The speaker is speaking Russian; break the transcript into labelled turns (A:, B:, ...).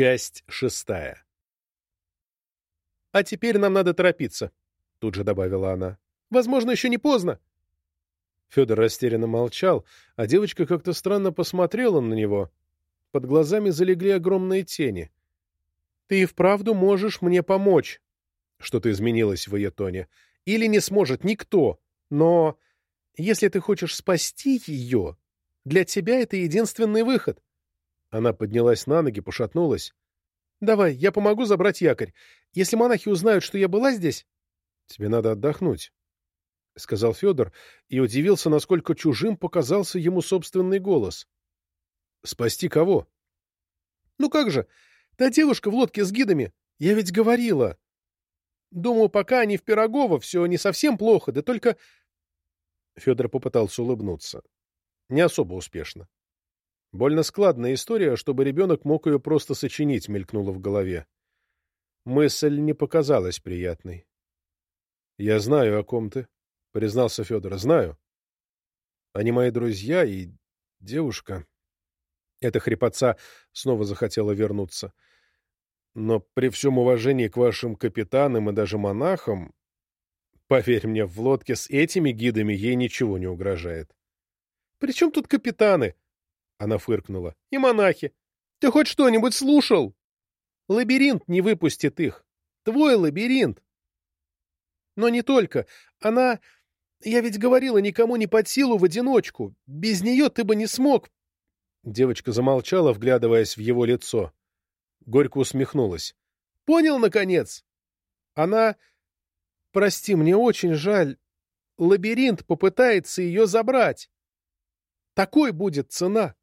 A: Часть шестая. «А теперь нам надо торопиться», — тут же добавила она. «Возможно, еще не поздно». Федор растерянно молчал, а девочка как-то странно посмотрела на него. Под глазами залегли огромные тени. «Ты и вправду можешь мне помочь», — что-то изменилось в ее тоне. «Или не сможет никто. Но если ты хочешь спасти ее, для тебя это единственный выход». Она поднялась на ноги, пошатнулась. «Давай, я помогу забрать якорь. Если монахи узнают, что я была здесь...» «Тебе надо отдохнуть», — сказал Федор и удивился, насколько чужим показался ему собственный голос. «Спасти кого?» «Ну как же, та девушка в лодке с гидами. Я ведь говорила. Думаю, пока они в Пирогово, все не совсем плохо, да только...» Федор попытался улыбнуться. Не особо успешно. Больно складная история, чтобы ребенок мог ее просто сочинить, мелькнула в голове. Мысль не показалась приятной. — Я знаю, о ком ты, — признался Федор. — Знаю. Они мои друзья и девушка. Эта хрипотца снова захотела вернуться. Но при всем уважении к вашим капитанам и даже монахам, поверь мне, в лодке с этими гидами ей ничего не угрожает. — При чем тут капитаны? Она фыркнула. «И монахи! Ты хоть что-нибудь слушал? Лабиринт не выпустит их. Твой лабиринт!» «Но не только. Она... Я ведь говорила, никому не под силу в одиночку. Без нее ты бы не смог...» Девочка замолчала, вглядываясь в его лицо. Горько усмехнулась. «Понял, наконец? Она... Прости, мне очень жаль. Лабиринт попытается ее забрать. Такой будет цена.